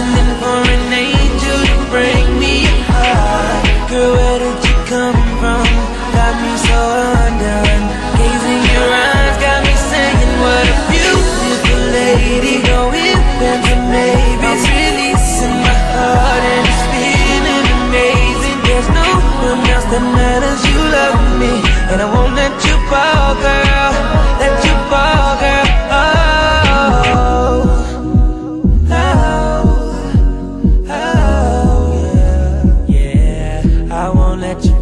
and I won't let you